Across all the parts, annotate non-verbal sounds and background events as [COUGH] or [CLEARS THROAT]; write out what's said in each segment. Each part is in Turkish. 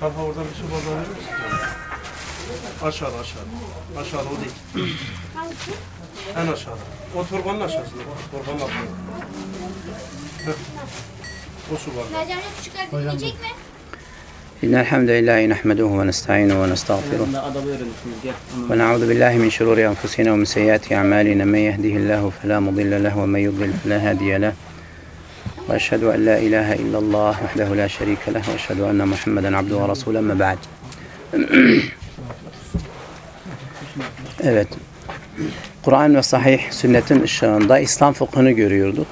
Kalfa oradan bir su bardağı verir misin? Aşağıda aşağıda. Aşağıda o değil. En aşağıda. O torbanın aşağısında. bak, Torbanın altında. Heh. O su bardağı. Mercan'ı küçük öğretmeyecek mi? إن الحمد لله نحمده ونستعينه ونستغفره Adabı öğrenirsiniz. Gel. ونعوذ بالله من شرور أنفسنا ومن سيئات أعمالنا من يهده الله فلا مضل له ومن يضلل فلا هادي له وأشهد أن لا إله إلا الله وحده لا شريك له وأشهد أن محمدا عبده ورسوله أما بعد Evet. Kur'an ve sahih sünnetin ışığında İslam fıkhını görüyorduk.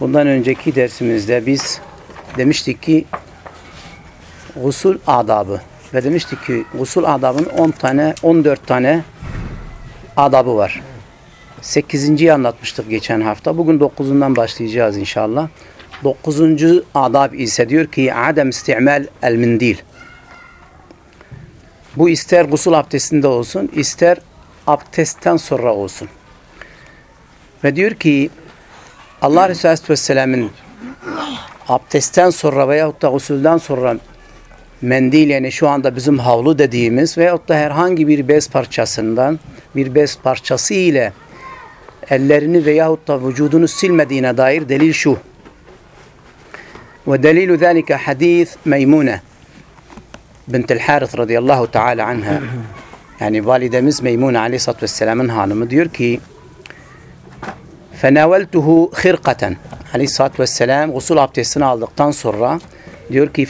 Bundan önceki dersimizde biz demiştik ki gusül adabı ve demiştik ki gusül adabın 10 tane 14 tane adabı var. 8.yi anlatmıştık geçen hafta. Bugün 9'undan başlayacağız inşallah. 9. adab ise diyor ki adem isti'mal el mindil. Bu ister gusül abdestinde olsun, ister abdestten sonra olsun. Ve diyor ki Allah Resulü Aleyhisselam'ın abdestten sonra veyahut da gusülden sonra mendil yani şu anda bizim havlu dediğimiz veyahut da herhangi bir bez parçasından bir bez parçası ile ellerini veyahut da vücudunu silmediğine dair delil şu. Ve delilu zâlike hadis Meymune bintel Harith radıyallahu teala anha yani validemiz Meymune aleyhissalatü vesselamın hanımı diyor ki fenaveltuhu khirqaten aleyhissalatü vesselam gusül abdestini aldıktan sonra diyor ki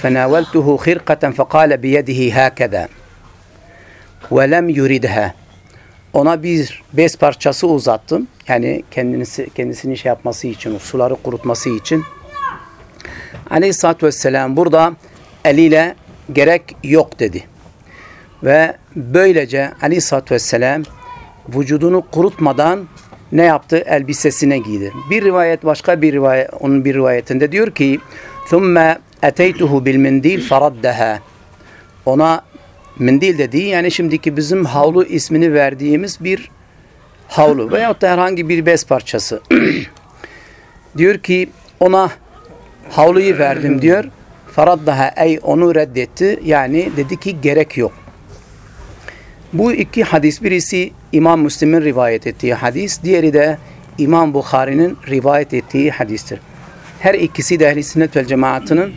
khirqaten fekale biyedihi hakeza ve lem yuridha ona bir bez parçası uzattım. Yani kendisi kendisini şey yapması için, suları kurutması için. Aleyhisselatü Vesselam burada eliyle gerek yok dedi. Ve böylece Aleyhisselatü Vesselam vücudunu kurutmadan ne yaptı? Elbisesine giydi. Bir rivayet başka bir rivayet, onun bir rivayetinde diyor ki ثُمَّ اَتَيْتُهُ بِالْمِنْدِيلِ فَرَدَّهَا Ona mendil dediği yani şimdiki bizim havlu ismini verdiğimiz bir havlu [CLEARS THROAT] veyahut da herhangi bir bez parçası. [CLEARS THROAT] diyor ki ona havluyu [CLEARS THROAT] verdim diyor. Faraddaha ey onu reddetti. Yani dedi ki gerek yok. Bu iki hadis birisi İmam Müslim'in rivayet ettiği hadis, diğeri de İmam Bukhari'nin rivayet ettiği hadistir. Her ikisi de ehl-i sünnet vel cemaatinin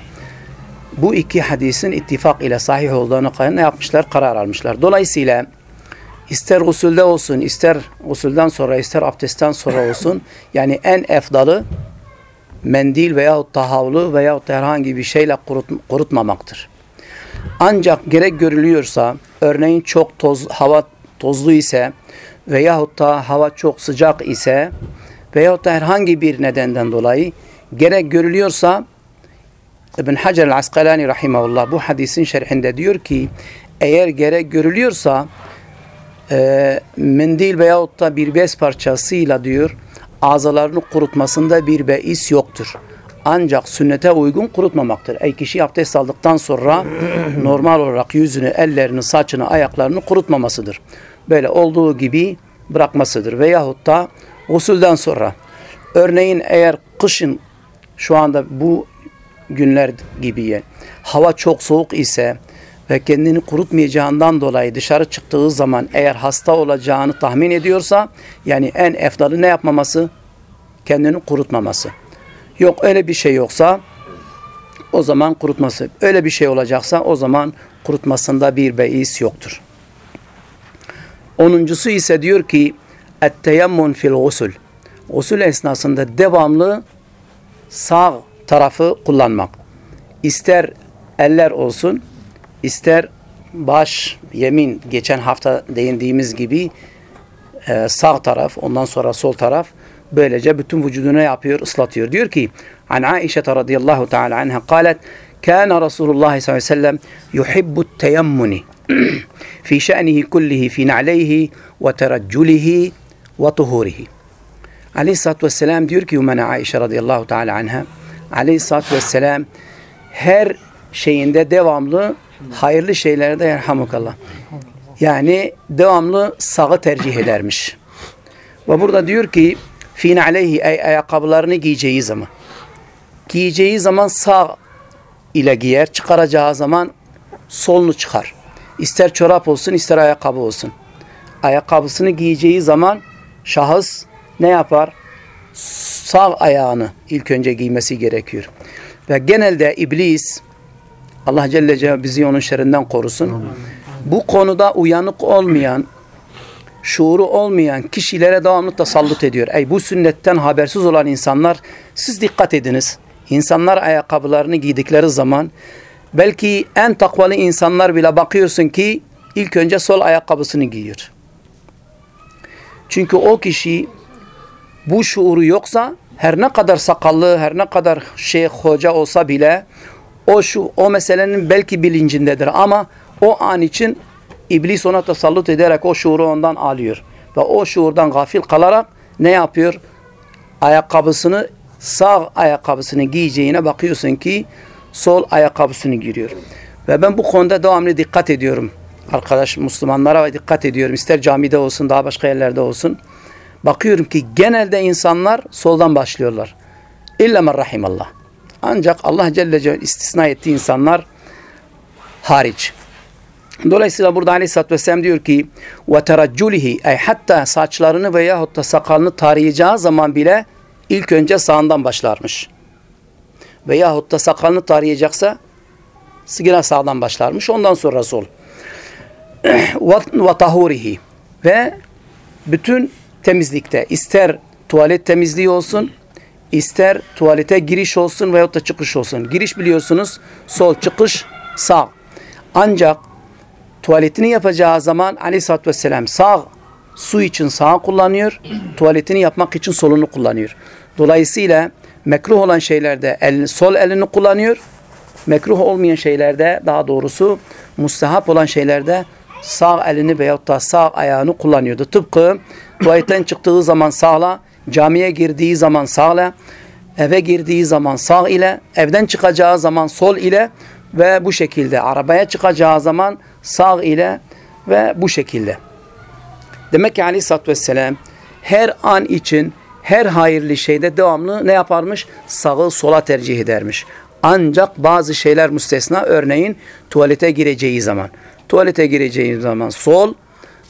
bu iki hadisin ittifak ile sahih olduğunu ne yapmışlar? Karar almışlar. Dolayısıyla ister usulde olsun, ister usulden sonra, ister abdestten sonra olsun [LAUGHS] yani en efdalı mendil veyahut da havlu veyahut da herhangi bir şeyle kurut, kurutmamaktır. Ancak gerek görülüyorsa, örneğin çok toz, hava tozlu ise veyahut da hava çok sıcak ise veyahut da herhangi bir nedenden dolayı gerek görülüyorsa İbn Hacer el-Asqalani rahimahullah bu hadisin şerhinde diyor ki eğer gerek görülüyorsa e, mendil veyahut da bir bez parçasıyla diyor ağzalarını kurutmasında bir beis yoktur. Ancak sünnete uygun kurutmamaktır. Ey kişi abdest aldıktan sonra [CLEARS THROAT] normal olarak yüzünü, ellerini, saçını, ayaklarını kurutmamasıdır. Böyle olduğu gibi bırakmasıdır. Veyahut da usulden sonra. Örneğin eğer kışın şu anda bu günler gibi hava çok soğuk ise ve kendini kurutmayacağından dolayı dışarı çıktığı zaman eğer hasta olacağını tahmin ediyorsa yani en efdalı ne yapmaması? Kendini kurutmaması. Yok öyle bir şey yoksa o zaman kurutması. Öyle bir şey olacaksa o zaman kurutmasında bir beis yoktur. Onuncusu ise diyor ki etteyemmun fil usul. Usul esnasında devamlı sağ tarafı kullanmak. İster eller olsun, ister baş, yemin geçen hafta değindiğimiz gibi e, sağ taraf, ondan sonra sol taraf böylece bütün vücudunu yapıyor, ıslatıyor. Diyor ki, An Aişe radıyallahu teala anha Kana Resulullah sallallahu aleyhi ve sellem yuhibbu teyammuni [CLEARS THROAT] fi şe'nihi kullihi fi na'leyhi ve terecculihi ve tuhurihi. Aleyhisselatü Vesselam diyor ki Umene Aişe radıyallahu teala anha Aleyhisselatü Vesselam her şeyinde devamlı hayırlı şeylerde yerhamukallah. Yani devamlı sağı tercih edermiş. Ve burada diyor ki fine aleyhi ay ayakkabılarını giyeceği zaman giyeceği zaman sağ ile giyer, çıkaracağı zaman solunu çıkar. İster çorap olsun ister ayakkabı olsun. Ayakkabısını giyeceği zaman şahıs ne yapar? Sağ ayağını ilk önce giymesi gerekiyor. Ve genelde iblis Allah Celle Celaluhu bizi onun şerrinden korusun. Bu konuda uyanık olmayan, şuuru olmayan kişilere devamlı tasallut ediyor. Ey bu sünnetten habersiz olan insanlar siz dikkat ediniz. İnsanlar ayakkabılarını giydikleri zaman belki en takvalı insanlar bile bakıyorsun ki ilk önce sol ayakkabısını giyiyor. Çünkü o kişi bu şuuru yoksa her ne kadar sakallı, her ne kadar şeyh, hoca olsa bile o şu o meselenin belki bilincindedir ama o an için iblis ona tasallut ederek o şuuru ondan alıyor. Ve o şuurdan gafil kalarak ne yapıyor? Ayakkabısını sağ ayakkabısını giyeceğine bakıyorsun ki sol ayakkabısını giriyor. Ve ben bu konuda devamlı dikkat ediyorum. Arkadaş Müslümanlara dikkat ediyorum. İster camide olsun daha başka yerlerde olsun Bakıyorum ki genelde insanlar soldan başlıyorlar. İlla men rahimallah. Ancak Allah Celle Celaluhu istisna ettiği insanlar hariç. Dolayısıyla burada Aleyhisselatü Vesselam diyor ki وَتَرَجُّلِهِ Ay hatta saçlarını veyahut da sakalını tarayacağı zaman bile ilk önce sağından başlarmış. Veyahut da sakalını tarayacaksa yine sağdan başlarmış. Ondan sonra sol. [CLEARS THROAT] وَتَهُورِهِ Ve bütün temizlikte ister tuvalet temizliği olsun ister tuvalete giriş olsun veyahut da çıkış olsun. Giriş biliyorsunuz sol çıkış sağ. Ancak tuvaletini yapacağı zaman aleyhissalatü vesselam sağ su için sağ kullanıyor. Tuvaletini yapmak için solunu kullanıyor. Dolayısıyla mekruh olan şeylerde elini, sol elini kullanıyor. Mekruh olmayan şeylerde daha doğrusu mustahap olan şeylerde sağ elini veyahut da sağ ayağını kullanıyordu. Tıpkı tuvaletten çıktığı zaman sağla, camiye girdiği zaman sağla, eve girdiği zaman sağ ile, evden çıkacağı zaman sol ile ve bu şekilde arabaya çıkacağı zaman sağ ile ve bu şekilde. Demek ki aleyhissalatü vesselam her an için her hayırlı şeyde devamlı ne yaparmış? Sağı sola tercih edermiş. Ancak bazı şeyler müstesna örneğin tuvalete gireceği zaman. Tuvalete gireceği zaman sol,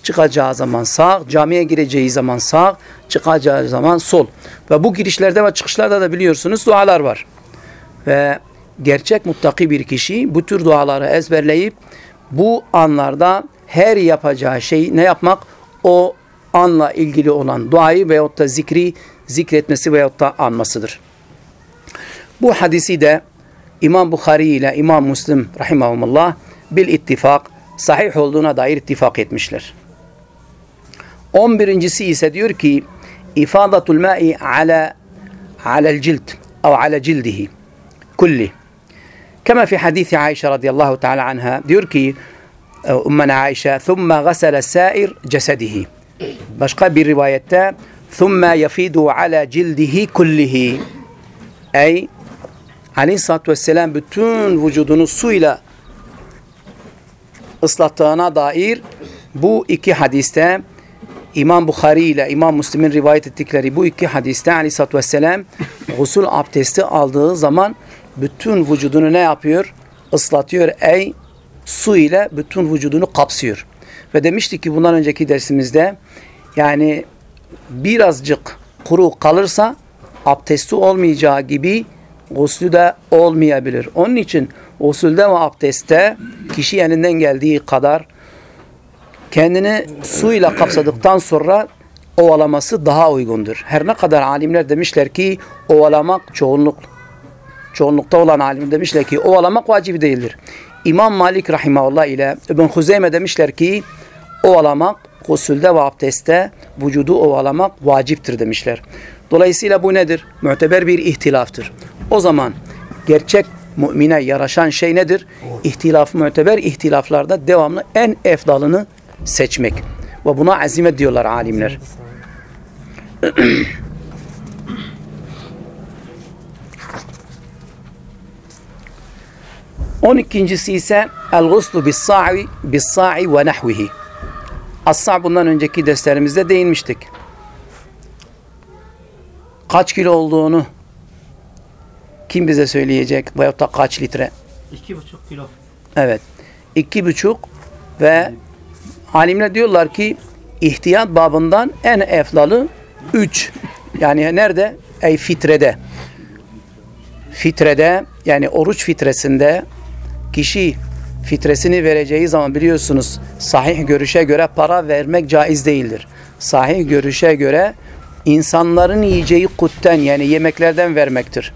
çıkacağı zaman sağ, camiye gireceği zaman sağ, çıkacağı zaman sol. Ve bu girişlerde ve çıkışlarda da biliyorsunuz dualar var. Ve gerçek muttaki bir kişi bu tür duaları ezberleyip bu anlarda her yapacağı şey ne yapmak? O anla ilgili olan duayı veyahut da zikri zikretmesi veyahut da anmasıdır. Bu hadisi de İmam Bukhari ile İmam Müslim rahimahumullah bil ittifak sahih olduğuna dair ittifak etmişler. 11.si ise diyor ki ifadatul ma'i ala ala'l cild أو على جلده كله كما في حديث عائشة رضي الله عنها diyor ki أمنا عائشة ثم غسل سائر جسده başka bir rivayette ثم يفيد على جلده كله Ey Aleyhisselatü Vesselam bütün vücudunu suyla ıslattığına dair bu iki hadiste İmam Bukhari ile İmam Müslim'in rivayet ettikleri bu iki hadiste Aleyhisselatü Vesselam gusül abdesti aldığı zaman bütün vücudunu ne yapıyor? Islatıyor. Ey su ile bütün vücudunu kapsıyor. Ve demiştik ki bundan önceki dersimizde yani birazcık kuru kalırsa abdesti olmayacağı gibi guslü de olmayabilir. Onun için usulde ve abdestte kişi elinden geldiği kadar kendini suyla kapsadıktan sonra ovalaması daha uygundur. Her ne kadar alimler demişler ki ovalamak çoğunluk çoğunlukta olan alimler demişler ki ovalamak vacip değildir. İmam Malik rahimahullah ile İbn Huzeyme demişler ki ovalamak gusülde ve abdestte vücudu ovalamak vaciptir demişler. Dolayısıyla bu nedir? Müteber bir ihtilaftır. O zaman gerçek mümine yaraşan şey nedir? İhtilaf müteber ihtilaflarda devamlı en efdalını seçmek. Ve buna azimet diyorlar alimler. [CLEARS THROAT] On ikincisi ise el-guslu bis-sa'i bis-sa'i ve nahvihi. As-sa' bundan önceki derslerimizde değinmiştik. Kaç kilo olduğunu kim bize söyleyecek veyahut da kaç litre? İki buçuk kilo. Evet. iki buçuk ve alimler diyorlar ki ihtiyat babından en eflalı üç. Yani nerede? Ey fitrede. Fitrede yani oruç fitresinde kişi fitresini vereceği zaman biliyorsunuz sahih görüşe göre para vermek caiz değildir. Sahih görüşe göre insanların yiyeceği kutten yani yemeklerden vermektir.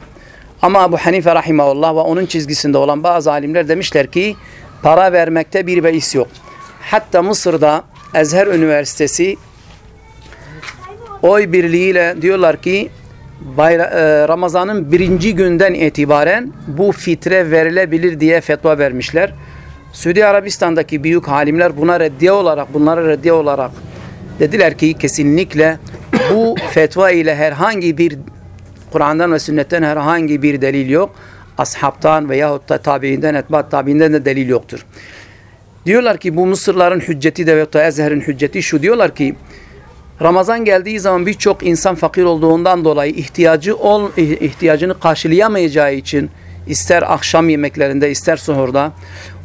Ama Ebu Hanife rahimahullah ve onun çizgisinde olan bazı alimler demişler ki para vermekte bir beis yok. Hatta Mısır'da Ezher Üniversitesi oy birliğiyle diyorlar ki e, Ramazan'ın birinci günden itibaren bu fitre verilebilir diye fetva vermişler. Suudi Arabistan'daki büyük halimler buna reddiye olarak, bunlara reddiye olarak dediler ki kesinlikle bu fetva ile herhangi bir Kur'an'dan ve sünnetten herhangi bir delil yok. Ashabtan veyahut da tabiinden, etbat tabiinden de delil yoktur. Diyorlar ki bu Mısırların hücceti de veyahut da Ezher'in hücceti şu diyorlar ki Ramazan geldiği zaman birçok insan fakir olduğundan dolayı ihtiyacı ol, ihtiyacını karşılayamayacağı için ister akşam yemeklerinde ister suhurda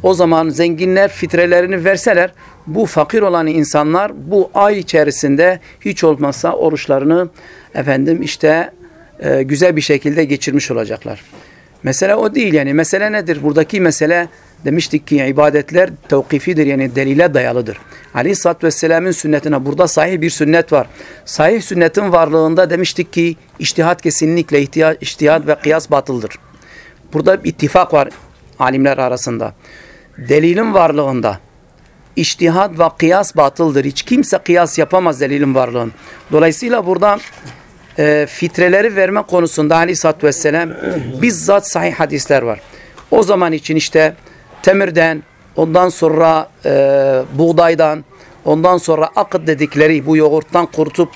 o zaman zenginler fitrelerini verseler bu fakir olan insanlar bu ay içerisinde hiç olmazsa oruçlarını efendim işte e, güzel bir şekilde geçirmiş olacaklar. Mesele o değil yani. Mesele nedir? Buradaki mesele demiştik ki ibadetler tevkifidir yani delile dayalıdır. Aleyhisselatü Vesselam'ın sünnetine burada sahih bir sünnet var. Sahih sünnetin varlığında demiştik ki iştihat kesinlikle ihtiya- iştihat ve kıyas batıldır. Burada bir ittifak var alimler arasında. Delilin varlığında iştihat ve kıyas batıldır. Hiç kimse kıyas yapamaz delilin varlığın. Dolayısıyla burada e, fitreleri verme konusunda aleyhissalatü vesselam bizzat sahih hadisler var. O zaman için işte temirden, ondan sonra e, buğdaydan, ondan sonra akıt dedikleri bu yoğurttan kurutup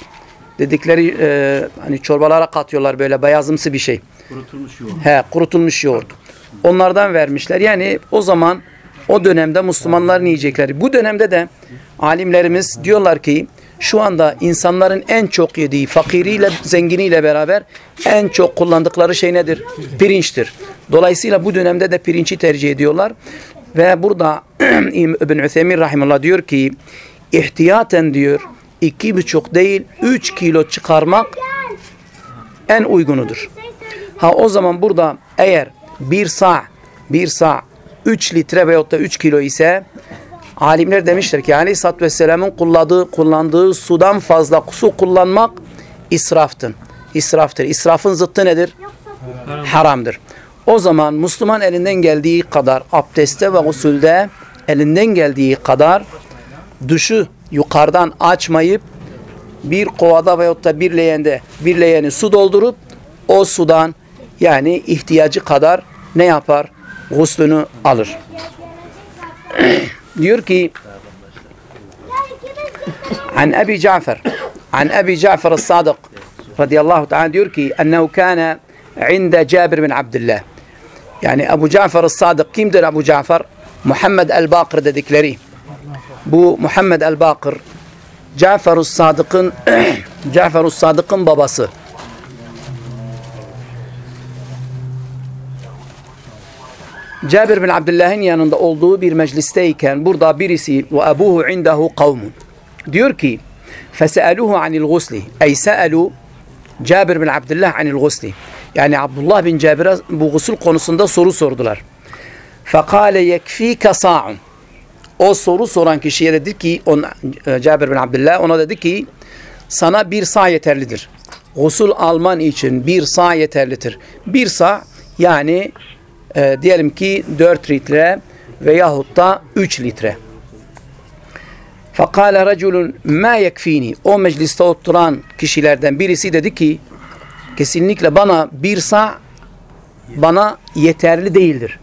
dedikleri e, hani çorbalara katıyorlar böyle beyazımsı bir şey. Kurutulmuş yoğurt. He, kurutulmuş yoğurt. Onlardan vermişler. Yani o zaman o dönemde Müslümanların yiyecekleri. Bu dönemde de alimlerimiz diyorlar ki şu anda insanların en çok yediği fakiriyle zenginiyle beraber en çok kullandıkları şey nedir? Pirinçtir. Dolayısıyla bu dönemde de pirinci tercih ediyorlar. Ve burada [CLEARS THROAT] İbn Üthemin rahimullah diyor ki ihtiyaten diyor iki buçuk değil üç kilo çıkarmak en uygunudur. Ha o zaman burada eğer bir sağ, bir sağ 3 litre veyahut da 3 kilo ise alimler demişler ki Aleyhisselatü Vesselam'ın kullandığı, kullandığı sudan fazla su kullanmak israftır. İsraftır. İsrafın zıttı nedir? Haramdır. O zaman Müslüman elinden geldiği kadar abdestte ve usulde elinden geldiği kadar duşu yukarıdan açmayıp bir kovada veyahut da bir leğende bir leğeni su doldurup o sudan yani ihtiyacı kadar ne yapar? Guslünü alır. [CLEARS THROAT] يركي. عن أبي جعفر عن أبي جعفر الصادق رضي الله تعالى يركي أنه كان عند جابر بن عبد الله. يعني أبو جعفر الصادق كيم دل أبو جعفر؟ محمد الباقر ده ديكلاري. بو محمد الباقر جعفر الصادق [CLEARS THROAT] جعفر الصادق باباسه Cabir bin Abdullah'ın yanında olduğu bir meclisteyken burada birisi ve abuhu indahu kavmun. Diyor ki fesealuhu anil gusli. Ey sealu Cabir bin Abdullah anil gusli. Yani Abdullah bin Cabir'e bu gusül konusunda soru sordular. Fekale yekfike sa'un. O soru soran kişiye dedi ki on, Cabir bin Abdullah ona dedi ki sana bir sağ yeterlidir. Gusül alman için bir sağ yeterlidir. Bir sağ yani e, diyelim ki 4 litre veyahut da 3 litre. Fakale raculun ma yekfini. O mecliste oturan kişilerden birisi dedi ki kesinlikle bana bir sağ bana yeterli değildir.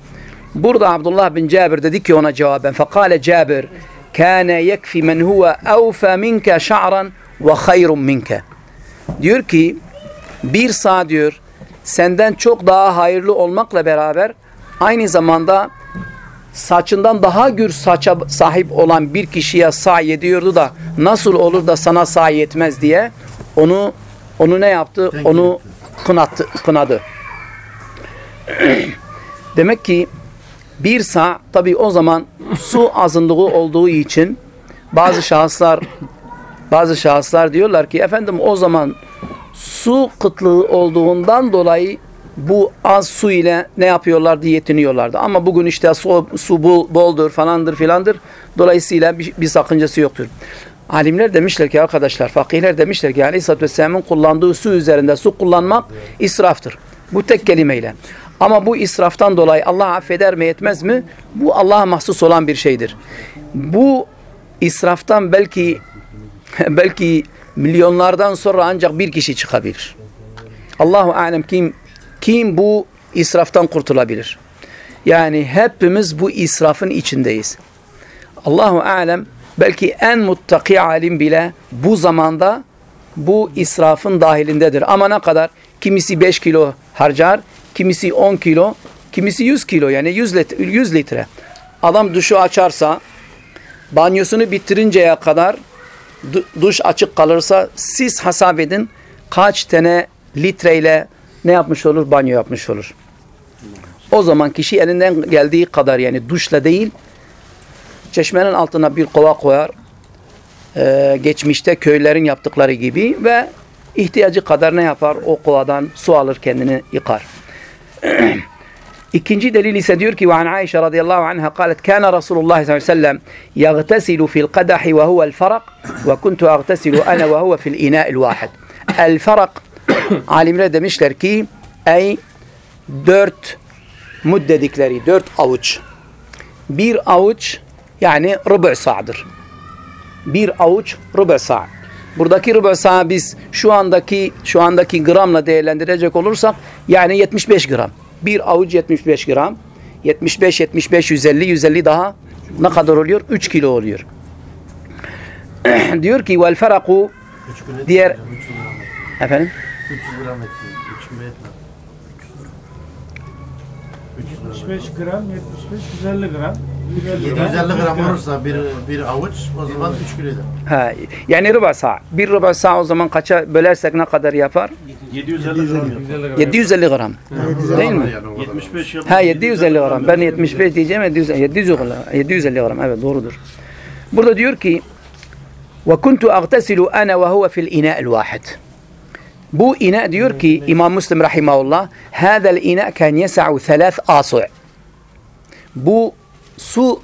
Burada Abdullah bin Cabir dedi ki ona cevaben fakale Cabir kana yekfi men huve evfe minke şa'ran ve hayrun minke. Diyor ki bir sağ diyor senden çok daha hayırlı olmakla beraber aynı zamanda saçından daha gür saça sahip olan bir kişiye sağ yediyordu da nasıl olur da sana sağ yetmez diye onu onu ne yaptı? Onu kınattı, kınadı. [CLEARS THROAT] Demek ki Bir sağ tabi o zaman su azınlığı olduğu için bazı şahıslar bazı şahıslar diyorlar ki efendim o zaman su kıtlığı olduğundan dolayı bu az su ile ne yapıyorlardı yetiniyorlardı. Ama bugün işte su, su bol, boldur falandır filandır. Dolayısıyla bir, bir sakıncası yoktur. Alimler demişler ki arkadaşlar, fakihler demişler ki Aleyhisselatü Vesselam'ın kullandığı su üzerinde su kullanmak israftır. Bu tek kelimeyle. Ama bu israftan dolayı Allah affeder mi etmez mi? Bu Allah'a mahsus olan bir şeydir. Bu israftan belki [LAUGHS] belki milyonlardan sonra ancak bir kişi çıkabilir. Allahu alem kim kim bu israftan kurtulabilir? Yani hepimiz bu israfın içindeyiz. Allahu alem belki en muttaki alim bile bu zamanda bu israfın dahilindedir. Ama ne kadar? Kimisi 5 kilo harcar, kimisi 10 kilo, kimisi 100 kilo yani 100 litre. 100 litre. Adam duşu açarsa banyosunu bitirinceye kadar duş açık kalırsa siz hesap edin kaç tane litreyle ne yapmış olur? Banyo yapmış olur. O zaman kişi elinden geldiği kadar yani duşla değil çeşmenin altına bir kova koyar. Ee, geçmişte köylerin yaptıkları gibi ve ihtiyacı kadar ne yapar? O kovadan su alır kendini yıkar. [CLEARS THROAT] İkinci delil ise diyor ki ve an Aişe radıyallahu anha قالت كان رسول الله صلى الله عليه وسلم يغتسل في القدح وهو الفرق وكنت أغتسل أنا وهو في الإناء الواحد الفرق alimler demişler ki ey dört mud dedikleri dört avuç bir avuç yani rübü sa'dır bir avuç rübü sa' buradaki rübü sa' biz şu andaki şu andaki gramla değerlendirecek olursak yani 75 gram bir avuç 75 gram 75 75 150 150 daha ne kadar oluyor 3 kilo oluyor [CLEARS THROAT] diyor ki vel feraku diğer efendim 300 gram etti. 3 kilo etmez. 75 gram, 75, 150 gram. 750 gram olursa bir, bir avuç o zaman 3 kilo eder. Ha, yani rüba sa. Bir rüba sa o zaman kaça bölersek ne kadar yapar? 750 gram yapar. 750 gram. Değil mi? Yani o kadar. 75 yapar. Ha 750 gram. Ben 75 diyeceğim 700, 700 gram. 750 gram. Evet doğrudur. Burada diyor ki agtesilu ana ve huve fil ina'il vahid. Bu ina diyor ki İmam Müslim rahimahullah هذا الإناء كان يسع ثلاث آصع bu su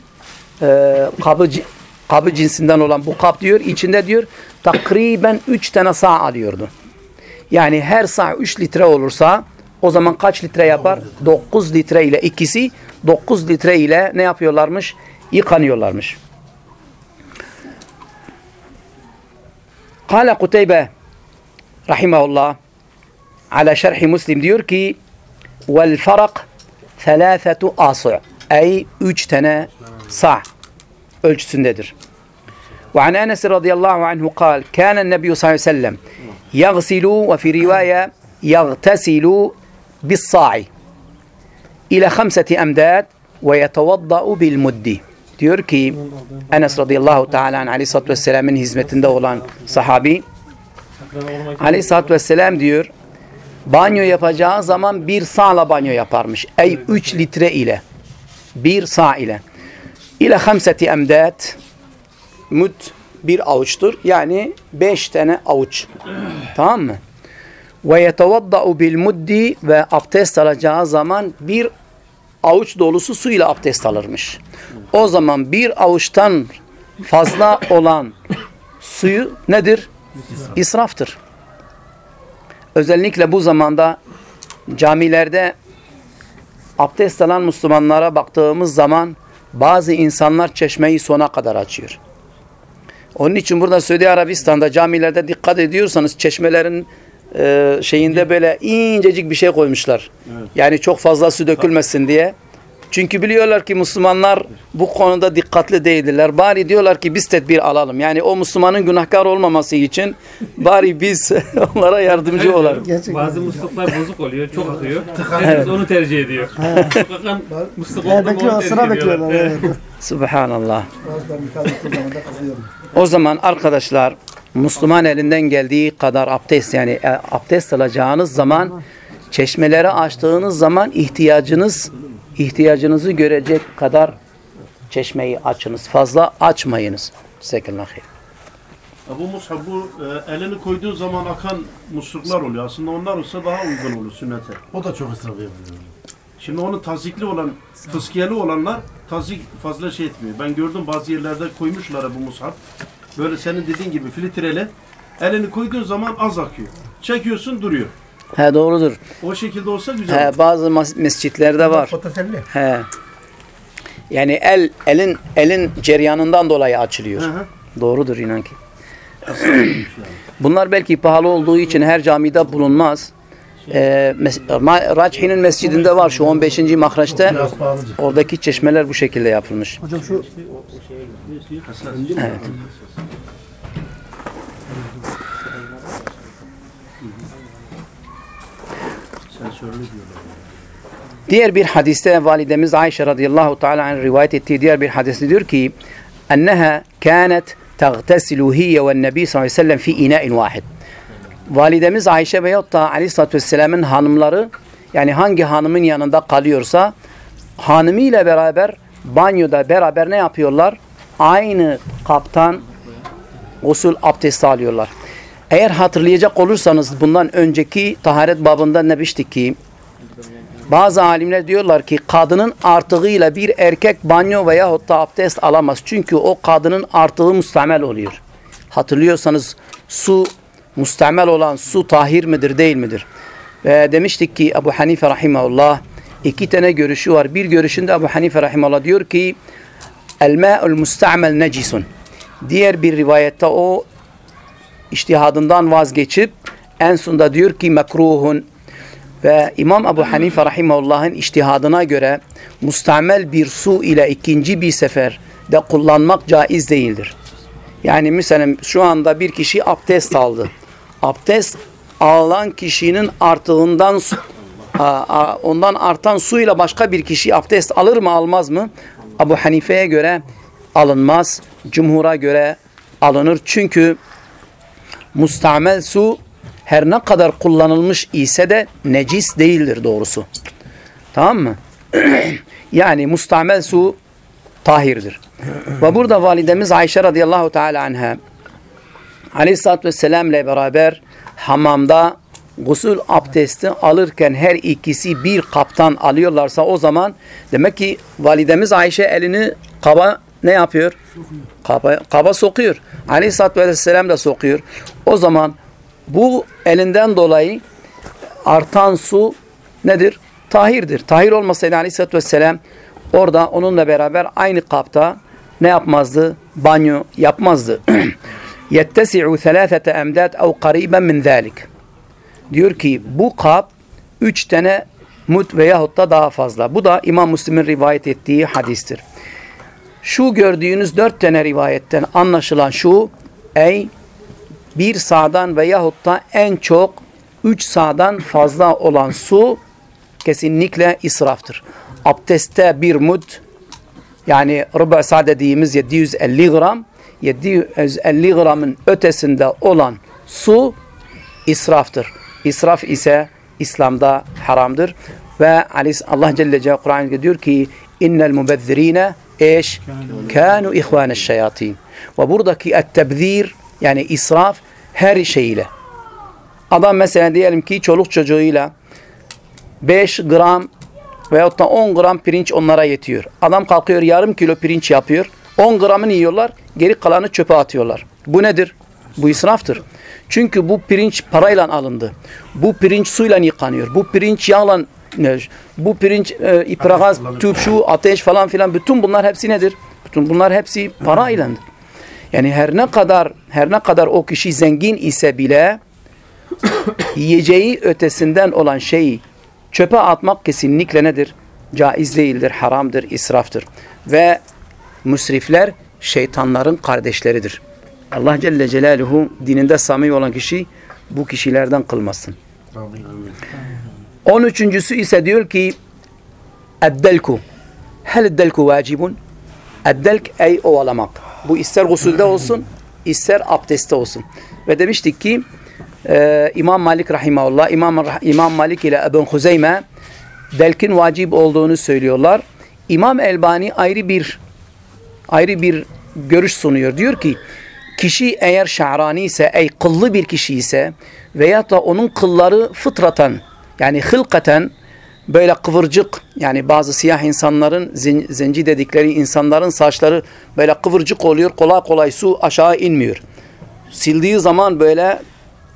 e, kabı, kabı cinsinden olan bu kap diyor içinde diyor takriben 3 tane sağ alıyordu. Yani her sağ 3 litre olursa o zaman kaç litre yapar? 9 litre ile ikisi 9 litre ile ne yapıyorlarmış? Yıkanıyorlarmış. Kale Kuteybe rahimahullah ala şerhi Müslim diyor ki vel farak thalâthetu ası' ey üç tane sa' ölçüsündedir. Ve an Enes radıyallahu anhu kal kâne nebiyyü sallallahu aleyhi ve sellem yagsilu ve fi rivaya yagtesilu bis sa'i ila hamseti emdad ve yetevadda'u bil muddi diyor ki Enes radıyallahu teala aleyhissalatü vesselamın hizmetinde olan sahabi Aleyhisselatü Vesselam diyor banyo yapacağı zaman bir sağla banyo yaparmış. Ey 3 litre ile. Bir sağ ile. İle hamseti emdat mud bir avuçtur. Yani 5 tane avuç. tamam mı? Ve yetevadda'u bil muddi ve abdest alacağı zaman bir avuç dolusu su ile abdest alırmış. O zaman bir avuçtan fazla olan suyu nedir? İsraftır. Özellikle bu zamanda camilerde abdest alan Müslümanlara baktığımız zaman bazı insanlar çeşmeyi sona kadar açıyor. Onun için burada Suudi Arabistan'da camilerde dikkat ediyorsanız çeşmelerin e, şeyinde böyle incecik bir şey koymuşlar. Yani çok fazla su dökülmesin diye. Çünkü biliyorlar ki Müslümanlar bu konuda dikkatli değildirler. Bari diyorlar ki biz tedbir alalım. Yani o Müslümanın günahkar olmaması için bari biz [LAUGHS] onlara yardımcı olalım. Bazı musluklar bozuk oluyor, çok akıyor. Herkes onu tercih ediyor. [LAUGHS] Akan musluk oldu mu onu tercih ediyorlar. Evet. Subhanallah. O zaman arkadaşlar Müslüman elinden geldiği kadar abdest yani e, abdest alacağınız zaman çeşmeleri açtığınız zaman ihtiyacınız ihtiyacınızı görecek kadar çeşmeyi açınız. Fazla açmayınız. Ya Bu mushaf bu e, elini koyduğu zaman akan musluklar oluyor. Aslında onlar olsa daha uygun olur sünnete. O da çok ısrar yapıyor. Şimdi onun tazikli olan, fıskiyeli olanlar tazik fazla şey etmiyor. Ben gördüm bazı yerlerde koymuşlar bu mushaf. Böyle senin dediğin gibi filtreli. Elini koyduğun zaman az akıyor. Çekiyorsun duruyor. He doğrudur. O şekilde olsa güzel. He, bazı mescitlerde var. Fotoselli. He. Yani el elin elin ceryanından dolayı açılıyor. Hı hı. Doğrudur inan ki. [CLEARS THROAT] Bunlar belki pahalı olduğu için her camide bulunmaz. Ee, mes- Ma- Rachin'in mescidinde var şu 15. mahraçta. Oradaki çeşmeler bu şekilde yapılmış. Hocam şu Evet. Sensörlü diyorlar. Diğer bir hadiste validemiz Ayşe radıyallahu teala rivayet ettiği diğer bir hadiste diyor ki enneha kânet tagtesilu hiye ve nebi sallallahu aleyhi ve sellem fi ina'in vahid. Validemiz Ayşe veyahut da aleyhissalatü vesselamın hanımları yani hangi hanımın yanında kalıyorsa hanımıyla beraber banyoda beraber ne yapıyorlar? Aynı kaptan gusül abdesti alıyorlar. Eğer hatırlayacak olursanız bundan önceki taharet babında ne demiştik ki bazı alimler diyorlar ki kadının artığıyla bir erkek banyo veyahut da abdest alamaz. Çünkü o kadının artığı mustamel oluyor. Hatırlıyorsanız su mustamel olan su tahir midir değil midir? Ve demiştik ki Ebu Hanife rahimahullah iki tane görüşü var. Bir görüşünde Ebu Hanife rahimahullah diyor ki el ma'ul mustamel necisun. Diğer bir rivayette o iştihadından vazgeçip en sonunda diyor ki mekruhun ve İmam Ebu Hanife rahimahullah'ın iştihadına göre mustamel bir su ile ikinci bir sefer de kullanmak caiz değildir. Yani mesela şu anda bir kişi abdest aldı. Abdest alan kişinin artığından ondan artan suyla başka bir kişi abdest alır mı almaz mı? Ebu Hanife'ye göre alınmaz. Cumhur'a göre alınır. Çünkü mustamel su her ne kadar kullanılmış ise de necis değildir doğrusu. Tamam mı? [CLEARS THROAT] yani mustamel su tahirdir. Ve burada validemiz Ayşe radıyallahu teala anha aleyhissalatü vesselam ile beraber hamamda gusül abdesti alırken her ikisi bir kaptan alıyorlarsa o zaman demek ki validemiz Ayşe elini kaba ne yapıyor? Kaba, kaba sokuyor. Aleyhisselatü vesselam da sokuyor. O zaman bu elinden dolayı artan su nedir? Tahirdir. Tahir olmasaydı Aleyhisselatü vesselam orada onunla beraber aynı kapta ne yapmazdı? Banyo yapmazdı. [CLEARS THROAT] yettesi'u thelâfete emdâd ev qariben min zâlik. Diyor ki bu kap üç tane mut veyahut da daha fazla. Bu da İmam Müslim'in rivayet ettiği hadistir. Şu gördüğünüz dört tane rivayetten anlaşılan şu ey bir sağdan veyahut da en çok üç sağdan fazla olan su kesinlikle israftır. Abdestte bir mud yani rıba sa dediğimiz 750 gram 750 gramın ötesinde olan su israftır. İsraf ise İslam'da haramdır. Ve Allah Celle Celaluhu Kur'an diyor ki innel mubezzirine eş kanu ihvaneş şeyatin. Ve buradaki ettebzir yani israf her şeyiyle. Adam mesela diyelim ki çoluk çocuğuyla 5 gram veyahut da 10 gram pirinç onlara yetiyor. Adam kalkıyor yarım kilo pirinç yapıyor. 10 gramını yiyorlar. Geri kalanı çöpe atıyorlar. Bu nedir? Bu israftır. Çünkü bu pirinç parayla alındı. Bu pirinç suyla yıkanıyor. Bu pirinç yağla bu pirinç e, ipragaz, tüp şu, ateş falan filan bütün bunlar hepsi nedir? Bütün bunlar hepsi parayladır. Yani her ne kadar her ne kadar o kişi zengin ise bile [COUGHS] yiyeceği ötesinden olan şeyi çöpe atmak kesinlikle nedir? Caiz değildir, haramdır, israftır. Ve müsrifler şeytanların kardeşleridir. Allah Celle Celaluhu dininde samimi olan kişi bu kişilerden kılmasın. On üçüncüsü ise diyor ki Eddelku Hel eddelku vacibun Eddelk ey ovalamak. Bu ister gusülde olsun ister abdestte olsun. Ve demiştik ki e, İmam Malik Rahimahullah İmam, İmam Malik ile Ebu Huzeyme delkin vacip olduğunu söylüyorlar. İmam Elbani ayrı bir ayrı bir görüş sunuyor. Diyor ki kişi eğer şa'rani ise, ey kıllı bir kişi ise veya da onun kılları fıtraten yani hılkaten böyle kıvırcık yani bazı siyah insanların zen- zenci dedikleri insanların saçları böyle kıvırcık oluyor. Kolay kolay su aşağı inmiyor. Sildiği zaman böyle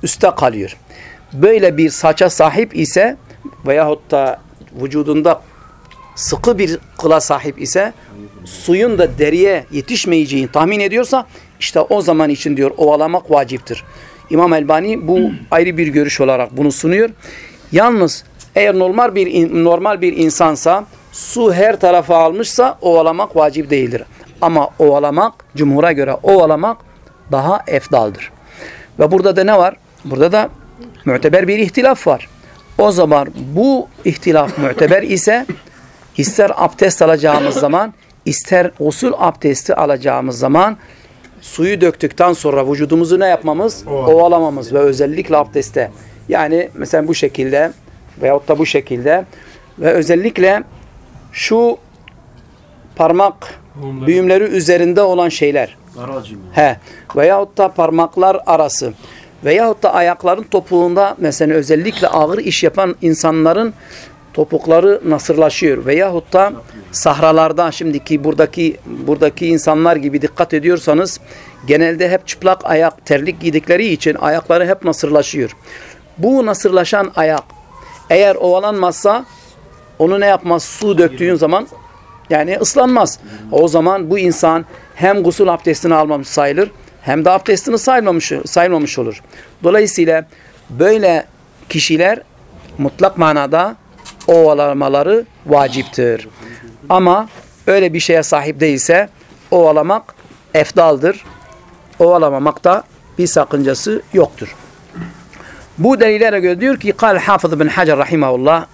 üstte kalıyor. Böyle bir saça sahip ise veyahut da vücudunda sıkı bir kıla sahip ise suyun da deriye yetişmeyeceğini tahmin ediyorsa işte o zaman için diyor ovalamak vaciptir. İmam Elbani bu ayrı bir görüş olarak bunu sunuyor. Yalnız eğer normal bir normal bir insansa su her tarafa almışsa ovalamak vacip değildir. Ama ovalamak cumhura göre ovalamak daha efdaldır. Ve burada da ne var? Burada da müteber bir ihtilaf var. O zaman bu ihtilaf müteber ise ister abdest alacağımız zaman ister usul abdesti alacağımız zaman suyu döktükten sonra vücudumuzu ne yapmamız? Ovalamamız ve özellikle abdeste. Yani mesela bu şekilde veyahut da bu şekilde ve özellikle şu parmak düğümleri üzerinde olan şeyler. Aracım. He. Veyahut da parmaklar arası. Veyahut da ayakların topuğunda mesela özellikle ağır iş yapan insanların topukları nasırlaşıyor. Veyahut da sahralarda şimdiki buradaki buradaki insanlar gibi dikkat ediyorsanız genelde hep çıplak ayak terlik giydikleri için ayakları hep nasırlaşıyor. Bu nasırlaşan ayak eğer ovalanmazsa onu ne yapmaz? Su döktüğün zaman yani ıslanmaz. O zaman bu insan hem gusül abdestini almamış sayılır hem de abdestini saymamış, saymamış olur. Dolayısıyla böyle kişiler mutlak manada ovalamaları vaciptir. Ama öyle bir şeye sahip değilse ovalamak efdaldır. Ovalamamakta bir sakıncası yoktur. Bu delillere göre diyor ki kal Hafız bin Hacer rahimahullah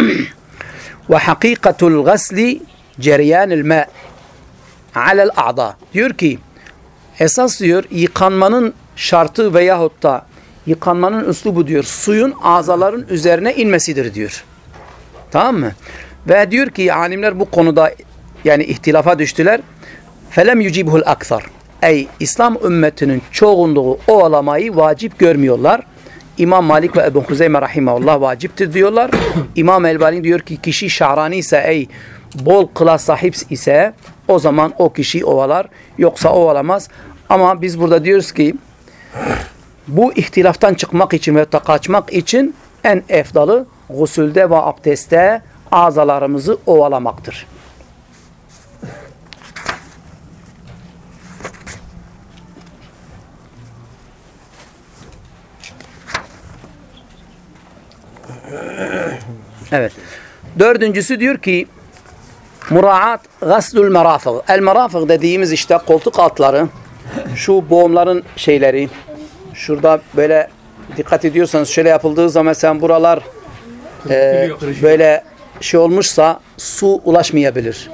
[CLEARS THROAT] ve hakikatul gasli ceryanil ma alel a'da. Diyor ki esas diyor yıkanmanın şartı veyahut da yıkanmanın üslubu diyor suyun azaların üzerine inmesidir diyor. Tamam mı? Ve diyor ki alimler bu konuda yani ihtilafa düştüler. Felem yucibhul aksar. Ey İslam ümmetinin çoğunluğu o olamayı vacip görmüyorlar. İmam Malik ve Ebu Huzeyme rahimahullah vaciptir diyorlar. [COUGHS] İmam Elbani diyor ki kişi şa'rani ise ey bol kıla sahip ise o zaman o kişi ovalar yoksa ovalamaz. Ama biz burada diyoruz ki bu ihtilaftan çıkmak için ve kaçmak için en efdalı gusülde ve abdestte azalarımızı ovalamaktır. Evet. Dördüncüsü diyor ki muraat gaslul merafıg. El merafıg dediğimiz işte koltuk altları şu boğumların şeyleri şurada böyle dikkat ediyorsanız şöyle yapıldığı zaman sen buralar e, böyle şey olmuşsa su ulaşmayabilir.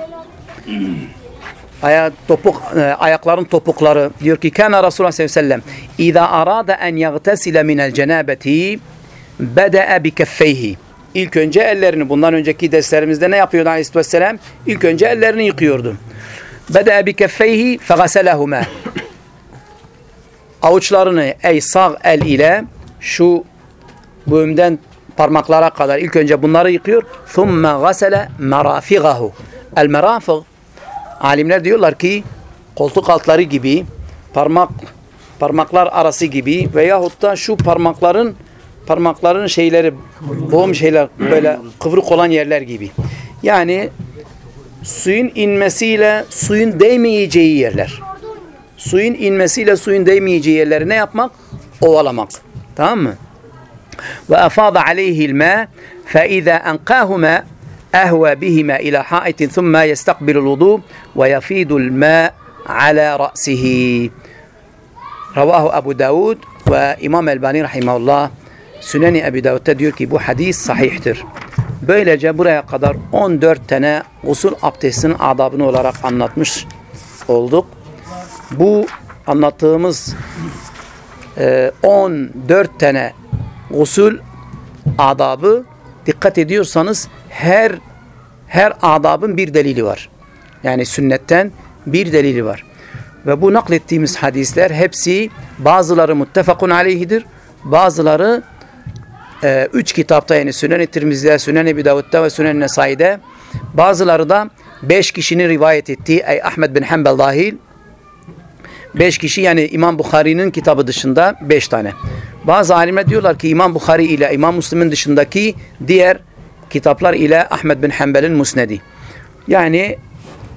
Aya, topuk, e, ayakların topukları diyor ki kana Resulullah sallallahu aleyhi ve sellem İza arada en yagtesile minel cenabeti bede'e bi keffeyhi İlk önce ellerini, bundan önceki derslerimizde ne yapıyordu Aleyhisselatü Vesselam? İlk önce ellerini yıkıyordu. Beda bi keffeyhi fegaselehuma. Avuçlarını ey sağ el ile şu böğümden parmaklara kadar ilk önce bunları yıkıyor. Thumma gasele merafigahu. El merafig. Alimler diyorlar ki koltuk altları gibi parmak parmaklar arası gibi veyahut da şu parmakların parmakların şeyleri boğum şeyler böyle kıvrık olan yerler gibi. Yani suyun inmesiyle suyun değmeyeceği yerler suyun inmesiyle suyun değmeyeceği yerleri ne yapmak? Ovalamak. Tamam mı? Ve afada aleyhil ma fe iza enqahuma ahwa bihima ila haitin thumma yestaqbilul wudu ve yafidul ma ala ra'sihi. Ravahu Ebu Davud ve İmam Elbani rahimahullah Süneni Ebu Davud'da diyor ki bu hadis sahihtir. Böylece buraya kadar 14 tane usul abdestinin adabını olarak anlatmış olduk bu anlattığımız e, 14 tane usul adabı dikkat ediyorsanız her her adabın bir delili var. Yani sünnetten bir delili var. Ve bu naklettiğimiz hadisler hepsi bazıları muttefakun aleyhidir. Bazıları e, üç kitapta yani Sünen-i Tirmizi'de, Sünen-i Ebi Davud'da ve Sünen-i Nesai'de bazıları da beş kişinin rivayet ettiği ey Ahmed bin Hanbel dahil beş kişi yani İmam Bukhari'nin kitabı dışında beş tane. Bazı alimler diyorlar ki İmam Bukhari ile İmam Müslim'in dışındaki diğer kitaplar ile Ahmed bin Hanbel'in musnedi. Yani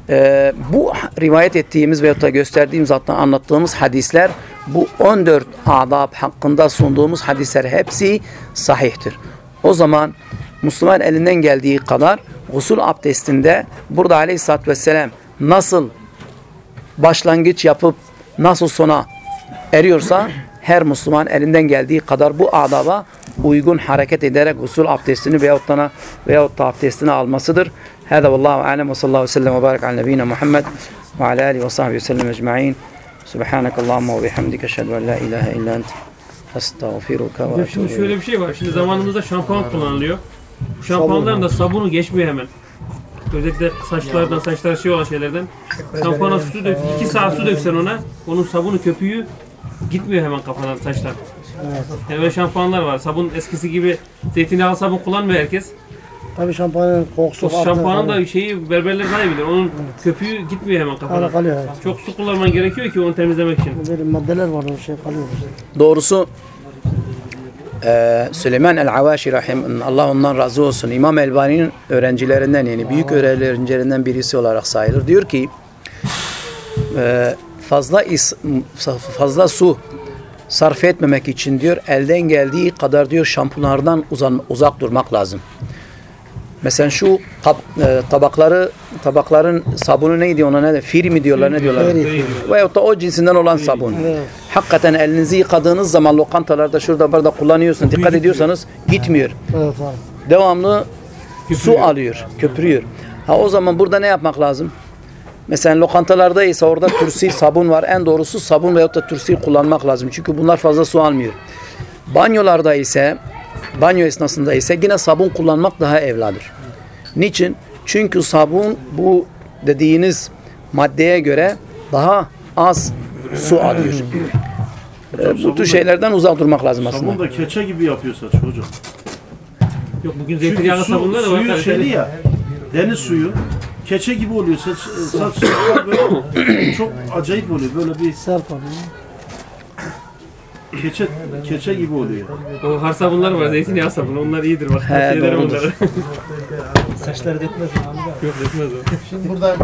e, bu rivayet ettiğimiz veyahut da gösterdiğimiz hatta anlattığımız hadisler bu 14 adab hakkında sunduğumuz hadisler hepsi sahihtir. O zaman Müslüman elinden geldiği kadar gusül abdestinde burada aleyhissalatü vesselam nasıl başlangıç yapıp nasıl sona eriyorsa her Müslüman elinden geldiği kadar bu adaba uygun hareket ederek usul abdestini veyahut da, veyahut da abdestini almasıdır. Hâdâ vallahu alem ve sallallahu aleyhi sellem ve barik ala nebiyyina Muhammed ve ala alihi ve sahbihi sellem ecma'in. Subhaneke Allahumma ve bihamdike eşhedü en la ilahe illa ent. Estağfiruka ve Şimdi şöyle bir şey var. Şimdi zamanımızda şampuan kullanılıyor. Bu şampuanların da sabunu geçmiyor hemen. Özellikle saçlardan, saçlar şey olan şeylerden. Şampuana su dök, 2 saat su döksen ona, onun sabunu köpüğü gitmiyor hemen kafadan saçlar. Yani öyle şampuanlar var. Sabun eskisi gibi zeytinyağlı sabun kullanmıyor herkes. Tabii şampuanın kokusu O şampuanın da şeyi berberler daha iyi bilir. Onun köpüğü gitmiyor hemen Hala kafadan. kalıyor. Çok su kullanman gerekiyor ki onu temizlemek için. Böyle maddeler var o şey kalıyor. Doğrusu eee Süleyman el-Avaşi rahim Allah ondan razı olsun. İmam Elbani'nin öğrencilerinden yani büyük öğrencilerinden birisi olarak sayılır. Diyor ki eee, fazla is, fazla su sarf etmemek için diyor elden geldiği kadar diyor şampuanlardan uzan, uzak durmak lazım. Mesela şu kap, e, tabakları tabakların sabunu neydi ona ne de fir mi diyorlar ne diyorlar? Veyahut da o cinsinden olan sabun. Hakikaten elinizi yıkadığınız zaman lokantalarda şurada burada kullanıyorsun. Dikkat ediyorsanız gitmiyor. Evet. Devamlı su alıyor, köpürüyor. Ha o zaman burada ne yapmak lazım? Mesela lokantalarda ise orada türsil sabun var. En doğrusu sabun veyahut da türsil kullanmak lazım. Çünkü bunlar fazla su almıyor. Banyolarda ise banyo esnasında ise yine sabun kullanmak daha evladır. Niçin? Çünkü sabun bu dediğiniz maddeye göre daha az su alıyor. Ee, bu tür şeylerden uzak durmak lazım aslında. Sabun da keçe gibi yapıyor saç hocam. Yok bugün zeytinyağlı sabunlar da var. suyu şeyli ya. Deniz suyu keçe gibi oluyor. Saç, saç sakal böyle [COUGHS] çok acayip oluyor. Böyle bir oluyor. keçe keçe gibi oluyor. O har sabunlar var, zeytinyağı sabunu. Onlar iyidir bak. He, Tavsiye ederim doğrudur. onları. [LAUGHS] Saçları dökmez mi abi? Yok dökmez o. Şimdi burada